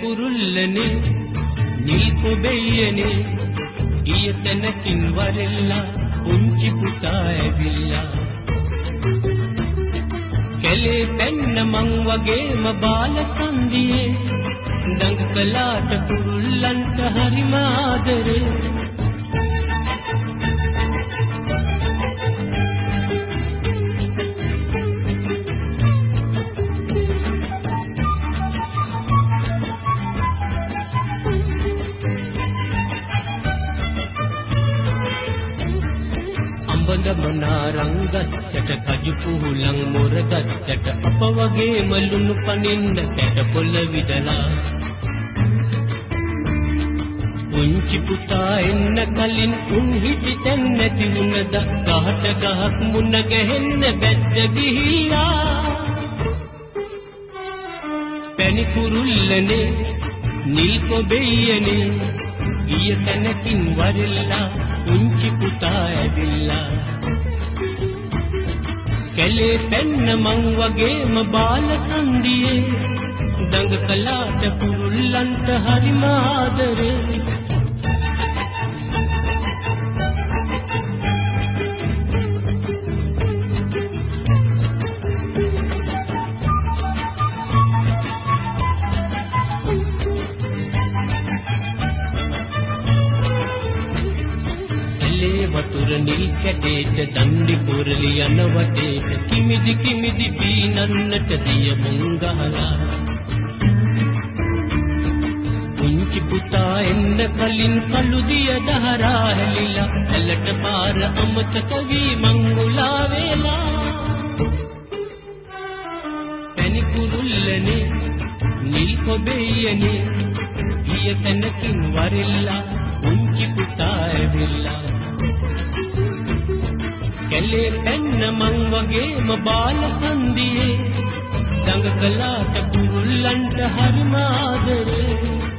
කුරුල්ලනේ නිල් කොබෙයනේ ගිය තැනකින් වරෙල්ලා පුංචි පුතා ඇවිල්ලා. කැලේ පැන්න මං වගේම බාල සන්දියේ දඟ කලාට කුරුල්ලන්ට හරිම ආදරේ. අඹඳ මනාරංගස්සට කජු පුහුලන් මොරගස්සට අප වගේ මලුණු පනින්න කැට පොළ විදලා. පුංචි පුතා එන්න කලින් උන් හිටි තැන් නැති වුණද ගහට ගහක් මුණ ගැහෙන්න බැද්ද ගිහිලා පැණි කුරුල්ලනේ නිල් කොබෙයනේ ගිය තැනකින් වරෙල්ලා පුංචි පුතා ඇවිල්ලා කැලේ පැන්න මං වගේම බාල සන්දියේ දඟ කලාට කුරුල්ලන්ට හරිම ආදරේ. වතුර නිල් කැටේට දණ්ඩි පුරලි යන වටේට කිමිදි කිමිදි පීනන්නට දිය මුං ගහලා. පුංචි පුතා එන්න කලින් කළු දිය දහරා හැලිලා. ඇලට පාර අමතක වී මං උලා වේලා. පැණි කුරුල්ලනේ නිල් කොබෙයනේ ගිය තැනකින් වරෙල්ලා. පුංචි පුතා ඇවිල්ලා. කැලේ පැන්න මං වගේම බාල සන්දියේ දඟ කලාට කුරුල්ලන්ට හරිම ආදරේ.